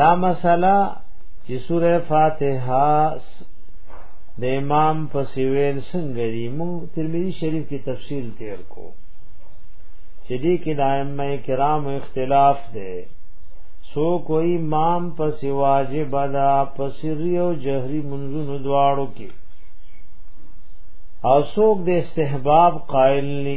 دا مسله چې سوره فاتحه د امام په سیویل څنګه دی مو ترمذی شریف کې تفصیل تیر کو چې دې کې د ائمه کرام اختلاف دی سو کوئی امام په سیواجب ادا په سری او جهری منځونو دواړو کې او څوک د استحباب قائل نه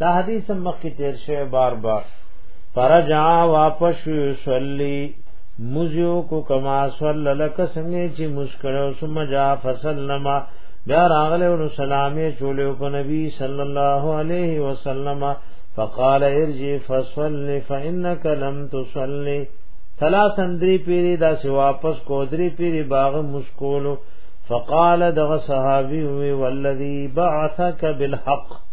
دا حدیث مخکې تیر شوی بار بار فرجا واپس یصلی مزیو کو کما صلی لک څنګه چې مسکړو ثم جا فسلم بیا راغله او سلامې چولې په نبی صلی الله علیه وسلم فقال ارجع فصلي فانك لم تصلي ثلاثا دري پیری دا سی واپس کو دري پیری باغ مشکولو فقال دغه صحابي وي والذي بعثك بالحق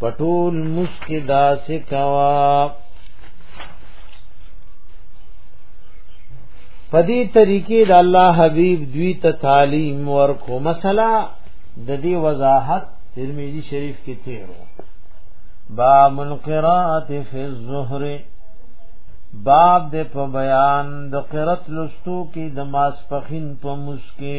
پټول مسکی داسې کوا پدی طریقې د الله حبیب دوی ته تعلیم ورکو مثلا د دې وضاحت ترمذی شریف کې تیرو با من قرات فی الظهر باب د په بیان د قرات لستو کې د ماسپخین په مسکه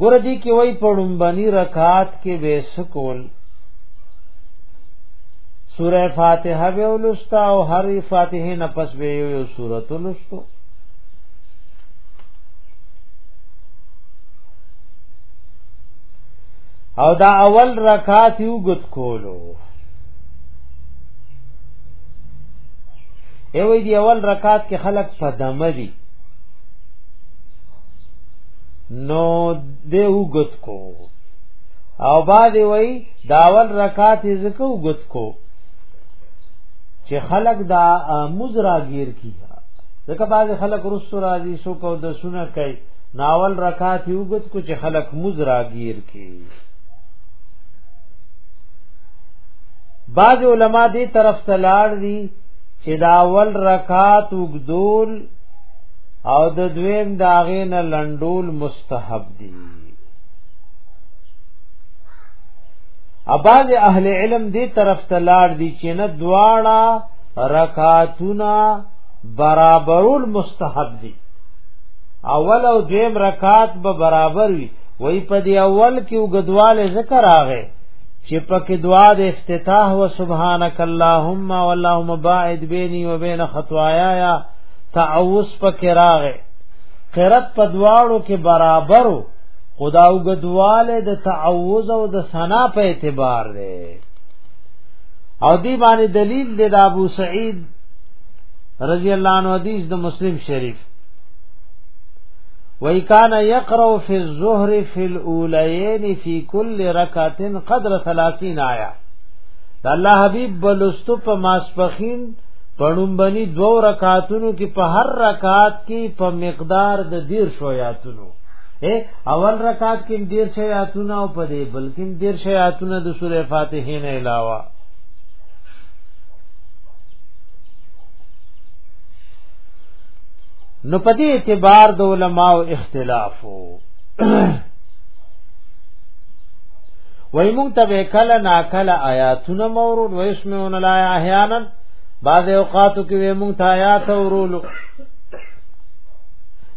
ګور دي کې وای په لومبني رکعات کې به سکول سوره فاتحه به ولستا او هر فاتحه نه پس به یو سوره ولستو او دا اول رکعات یو ګت کولو ای وای دی اول رکعات کې خلق په دمه دي نو دی وګت کو او بعد وی داول رکعت زکه وګت کو چې خلق دا مزرا گیر کی ځکه بعض خلق رسو راضی سو کو د سونه کوي ناول رکعات یو ګت کو چې خلق مزرا گیر کی بعض علما دې طرف تلاړ دي چې داول رکعات وګدول او د دویم داغې نه لندول مستحب دي اباز اهل علم دې طرف ته لاړ دي چې نه دواړه رکعاتونه برابرول مستحب دي اول او دویم رکعات به برابر وي وای په دی اول کې وګدواله ذکر راغې چې پکې دعا د افتتاح و سبحانك اللهم واللهم باعد بيني وبين خطاياي تعوس په کراغه قرت په دواړو کې برابرو خدا وګدواله د تعوذ او د ثنا په اعتبار دی او دی باندې دلیل دی د ابو سعید رضی الله عنه حدیث د مسلم شریف وای کان یقرأ فی الظهر فی الاولین فی کل رکعت قدر 30 آیات الله حبیب بلستو په ماسپخین پړومبني دو رکعاتونو کې په هر رکعات کې په مقدار د دیر شویاتونو اے اول رکعات کې دیر شویاتونه او په دې بلکې دیر شویاتونه د سوره فاتحه نه علاوه نو په دې اعتبار د علماو اختلاف وو وای مونږ ته کله نا کله آیاتونه مورود ویسمعون لا احیانا بعض اوقاتو کې وې مونږ ته آیات ورولو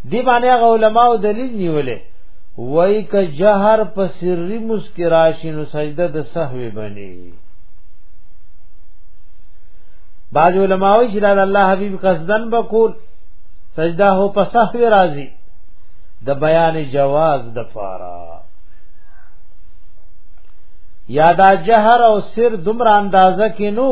دی باندې هغه علما او دلیل نیولې وای ک جهر په سری مسکراشین سجده د سهوی بنی بعض علماء چې د الله حبیب قصدن بکول سجده هو په سهوی راضی د بیان جواز د فارا یادا جهر او سر دمر اندازه کینو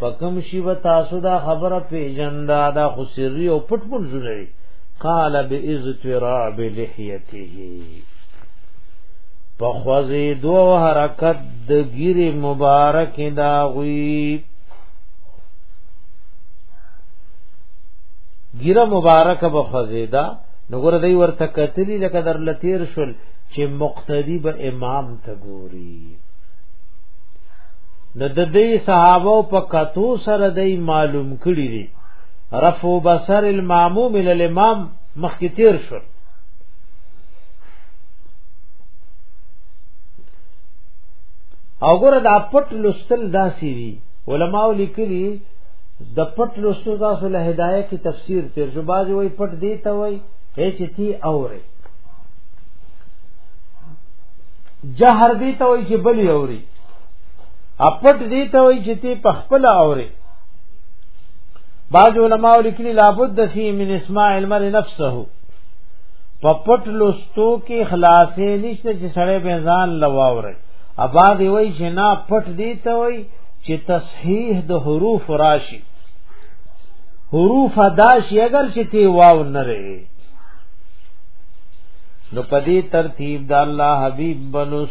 پکم شی و تاسو دا خبره پیجندا دا خو سری او پټ پټ زړی قال باذتراب لحیته پخوزی دو حرکت د ګیری مبارک دا غوی ګیره مبارک بخوزی دا نګور دی ورته کتلی لکه در لتیر شول چې مقتدی به امام ته ګوري نو د دې صحابه په کتو سره دای معلوم کړی دی رفع بصر الماموم الى الامام مخکې تیر شو او ګره دا پټ لستل داسي دي علماء لیکلي د پټ لستو تاسو له هدايه کې تفسیر تیر شو باز وای پټ دی ته وای هیڅ تی اوري جهر دی ته وای چې بلی اوري اپټ دی ته وای چې تی په خپل اوري بعض علماء لیکلي لابد فی من اسماع المر نفسه په پټ لستو کې خلاصې نشته چې سړی به ځان لواوري ابا دی وای چې نا پټ دی ته وای چې تصحیح د حروف راشي حروف ادا شي اگر چې تی واو نه لري نو پدی ترتیب د الله حبیب بنو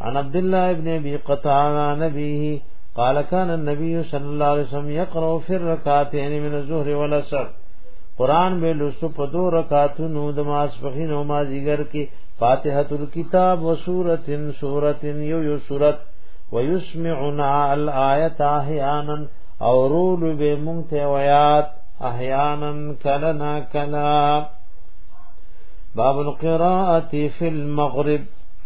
عن عبد الله بن ابي قطان عن نبيه قال كان النبي صلى الله عليه وسلم يقرأ في الركعتين من الظهر والعصر قران به لسو په دو نو د ماسپخین او مازیګر کې فاتحه الكتاب و سوره سوره یو یو سوره ويسمعنا الايه احيانا او رول به مونته ويات احيانا كلنا كلا باب القراءه في المغرب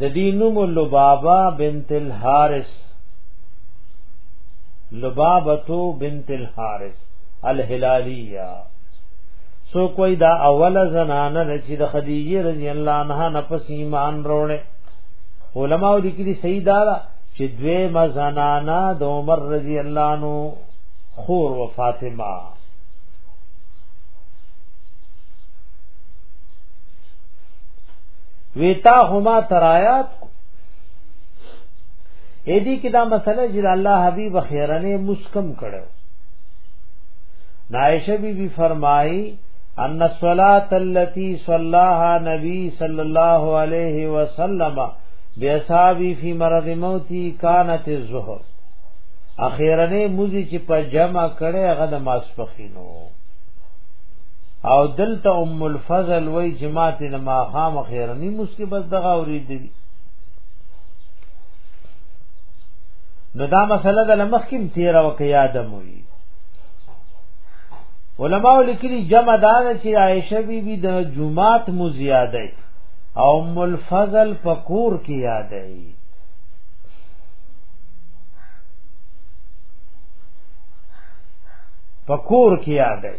د دینم لبابا بنت الحارث لبابتو بنت الحارث الهلالیه سو کوئی دا اول زنانه چې د خدیجه رضی الله عنها نه پس ایمان وروړي علماء لیکلي سیدا چې دوی مزنانا د عمر رضی الله عنه خور و فاطمه ویتا هما ترایات اې دې کې دا مسله چې الله حبيب خیرنه مسکم کړو نائشه بی بی فرمائی ان الصلاة التي صلاها نبی صلی اللہ علیہ وسلم بیصابی فی مرض موتی کانت الظهر اخیرنه موزی چې په جمع کړي هغه د ماسپخینو او دلته ام الفضل وای چې ماته نه ما خام خیرنی مسکه بس دغه اوریدلی نو دا مسله د لمخکم تیر او کې یادم وی علماء لیکلي جمع دا چې عائشه بی بی د جمعات مو زیاده او ام الفضل فقور کې یادې فقور کې یادې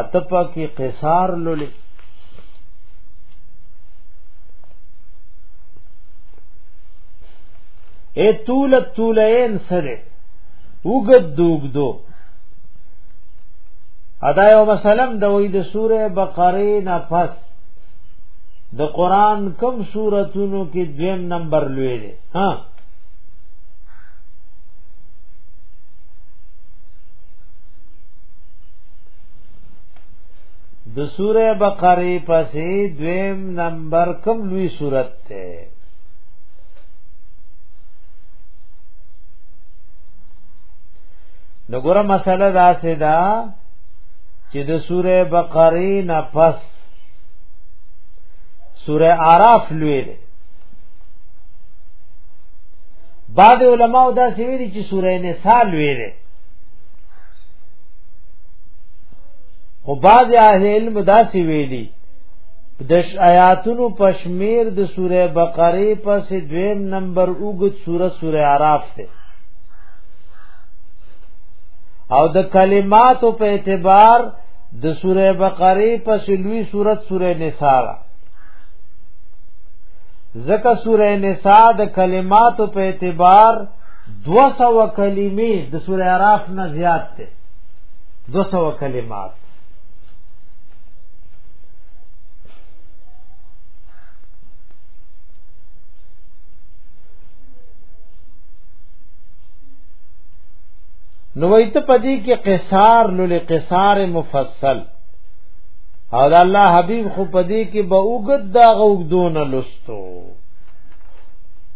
اتپا کی قصار لولې اے طول طولین سره وګد دوګ دو ادا یو مسلم د وې د سوره بقره نه پس د قران کم سوراتونو کې دویم نمبر لوي دي ها د سوره بقره پسې دویم نمبر کوم لوی صورت ته نو ګوره مسله دا سه دا چې د سوره بقره نه پس سوره আরাف لوی ده بعد علماء دا سویری چې سوره نساء لوی ده خو بعض اهل علم داسې ویلي د آیاتونو پشمیر د سوره بقره پس دویم نمبر اوګد سوره سوره اعراف ته او د کلماتو په اعتبار د سوره بقره پس لوی سوره سوره نساء زکه سوره نساء د کلماتو په اعتبار دو سو کلمې د سورې اعراف نه زیات ده دو سو کلمات نو وای ته پدې کې قصار لول قصار مفصل او د الله حبیب خو پدې کې به وګد دا غوګدون لستو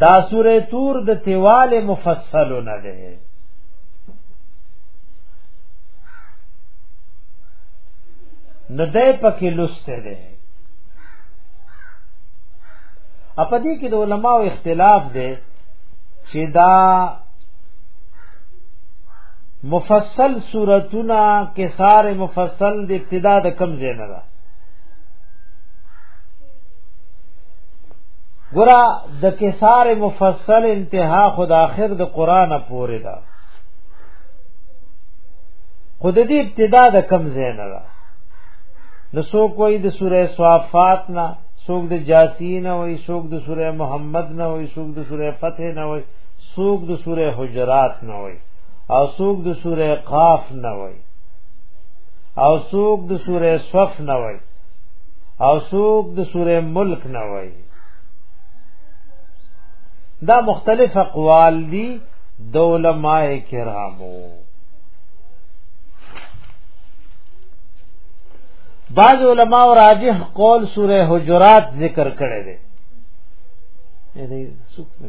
دا سوره تور د تیواله مفصل نه ده نو ده پکې لسته ده اپ دې کې د علماو اختلاف ده چې دا مفصل صورتونه کې ساره مفصل د ابتدا د کم زینه ده ګورا د کسار مفصل انتها خود آخر د قران پورې ده خود دې ابتدا د کم زین ده نو سو کوئی د سوره صافات نه سوق د جاسین او سوق د سوره محمد نه او سوق د سوره فتح نه او سوق د سوره حجرات نه او سوق د سوره قاف نه وای او سوق د سوره صف نه وای او سوق د سوره ملک نه وای دا مختلف اقوال دي د علماء کرامو بعض علماء راجح قول سوره حجرات ذکر کړي دي دې سوق نه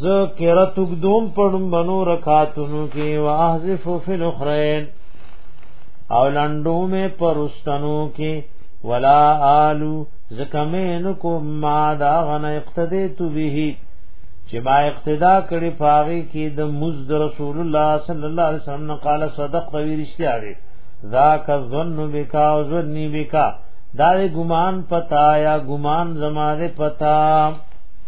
ز قرات دوم پړم بنو رکاتونو کې واحذف فی الاخرین او لندو می پرستنو کې ولا آلو زکمین کو ما دا غن اقتدی تو به چې ما اقتدا کړي پاغي کې د مزد رسول الله صلی الله علیه وسلم نه قال صدق وی رشتیا دی ذاک ظن بکا او ظنی بکا دا ګمان پتا یا ګمان زماره پتا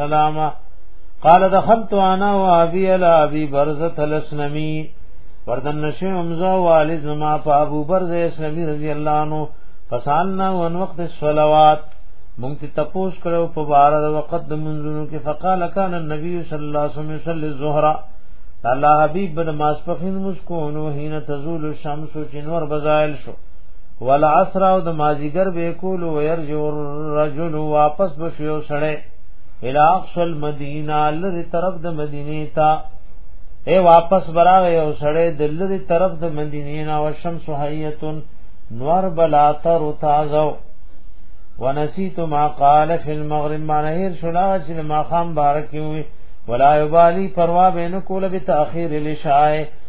سلامه قال دخلت انا وابي على ابي برزه الاسلمي وردن نشو امزا والد ما ابو برزه اسلمي رضی الله عنه فسالنا وان وقت الصلوات مونږ ته تپوس کړو په بار د وخت د منځونو کې فقال كان النبي صلى الله عليه وسلم يصلي الظهر الله حبيب بن ماسپخین مسکونو حين تزول الشمس چې نور بزایل شو والعصر او د مازیګر به کول او يرجو الرجل واپس بشو سړی الى اقصى المدينه لری طرف د مدینه تا اے واپس براغ یو سړی د لری طرف د مدینه نا او شمس حیتن نور بلا تر تازو ونسیت ما قال فی المغرب ما نهیر شلا چې ما خام بارکی وی ولا یبالی پروا بین کول به تاخیر لشای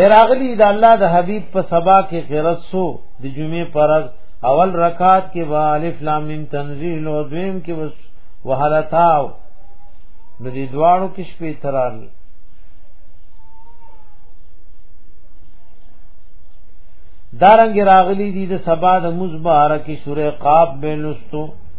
اراغلی دا الله د حبیب په سبا کې خیرت سو د جمعې پرز اول رکعات کې با الف لام میم تنزیل او دویم کې بس وهلتاو نو دې دواړو کې شپې ترانی دارنګ راغلی دي د سبا د مزبارکی سوره قاب بنستو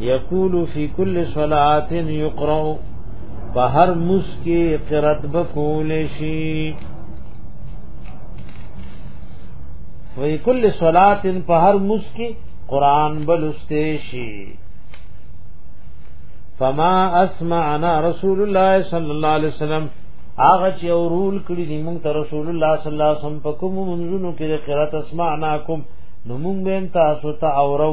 یقول فی کل صلات یقرأ په هر مس کې قرات بکول شي فی کل صلات په هر مس کې قران بلسته شي فما اسمعنا رسول الله صلی الله علیه وسلم هغه چې اورول کړی دی مونږ ته رسول الله صلی الله علیه وسلم په کوم منځونو کې قرات اسمعناکم نو مونږ به تاسو ته اورو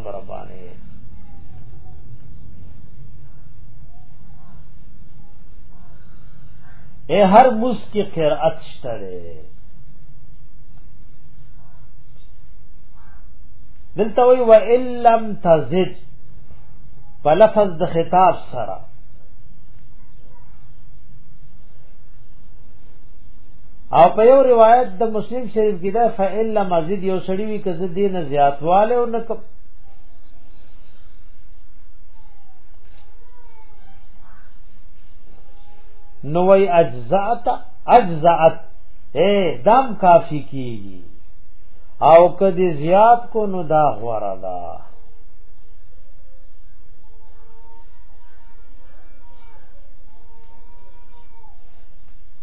بربانه اے هر مس کې قرأت شته دلته وی و ان لم تزد په لفظ د خطاب سره او په یو روایت د مسلم شریف کې دا فعل لم ازید یو سړی وی کزه دین زیاتواله او نک نو وی اجزات اجزات اے دم کافی کیږي او کدی زیات کو نو دا غوړه ده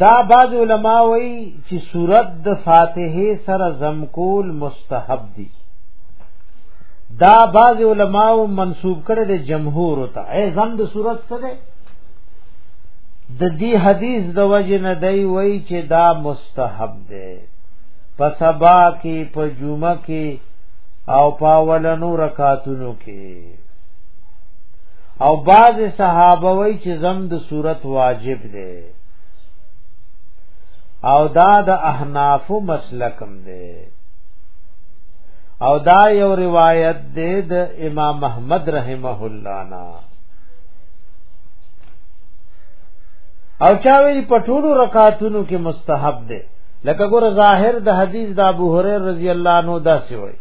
دا بعض علما وی چې صورت د فاتحه سره زمکول مستحب دي دا بعض علما منسوب کړي د جمهور ته اے زم د صورت سره د دې حدیث د وجه نه دی وی چې دا مست مستحب ده په سبا کې په جمعه کې او پاولنو رکاتونو کې او بعض صحابه وای چې زم د صورت واجب ده او دا د احناف مسلکم ده او دا یو روایت ده د امام احمد رحمه الله نه او چا ویل په ټولو رکعاتونو کې مستحب دی لکه ګور ظاهر د حدیث د ابو هريره رضی الله عنه دا سی وای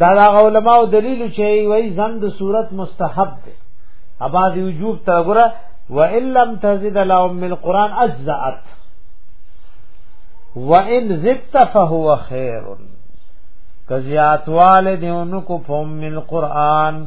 دا دا علماء دلیل چې وای زم د صورت مستحب دی اباز وجوب تا ګور و ان لم تزد لا ام القران اجزات و ان زدت فهو خير کزیاتوال دیونکو فهم القرآن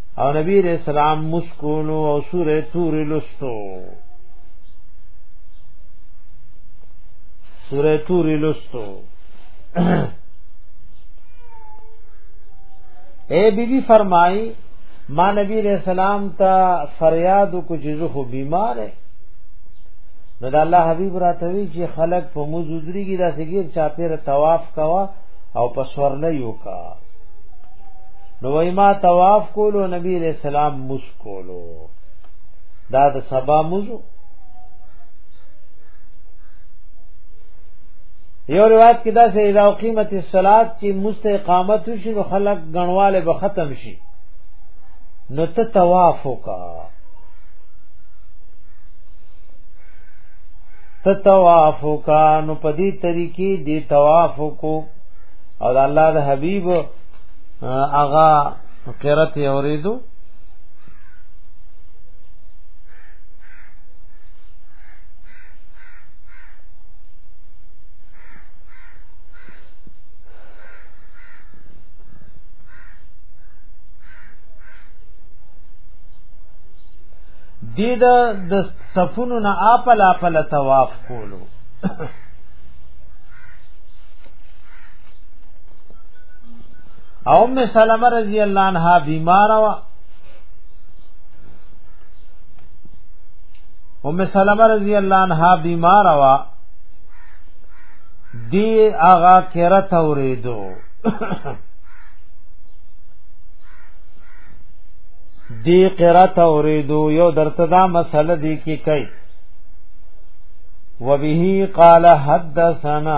او نبی علیہ السلام مسکولو او سوره تور لستو سوره تور لستو اے بی بی فرمائی ما نبی علیہ السلام تا فریاد کو جزو خو بیمار ہے نو د الله حبیب راتوی چې خلق په موزودری کې داسې غیر چاپیر طواف کوا او پسورلې یو کا نو وای ما طواف کولو نبی علیہ السلام مس کولو دا د سبا مزو یو روایت کې دا سه اذا قیمت الصلات چې مستقامت شي نو خلق غنواله به ختم شي نو ته طواف وکا ته طواف وکا نو په دې طریقې دې طواف وکړو او دا الله د حبيب اغا قرت اوریدو دی دا د صفونو نه اپل اپل طواف کولو او ام سلمہ رضی اللہ عنہا بیمار وا ام سلمہ رضی اللہ عنہا بیمار وا دی آغا کرت اوریدو دی قرات اوریدو یو درته دا مسله دی کی کوي وبه قال حدثنا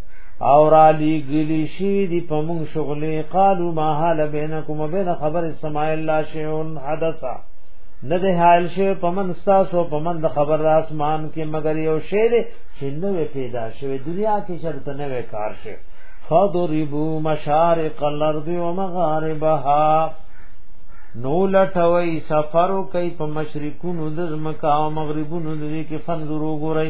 او را لګلی شي دی په مونږ شغلې قالو ما حال بینکم وبین خبر السماء الا شیء حدثا نه ده حال شي په من تاسو په من د خبر اسمان کې مگر یو شی دی چې نو پیدا شوی دنیا کې شرط نه کار شي فضربوا مشارق الارض ومغاربها نو لټوي سفر کوي په مشرقونو د زمکا او مغربونو د کې فنزورو ګوري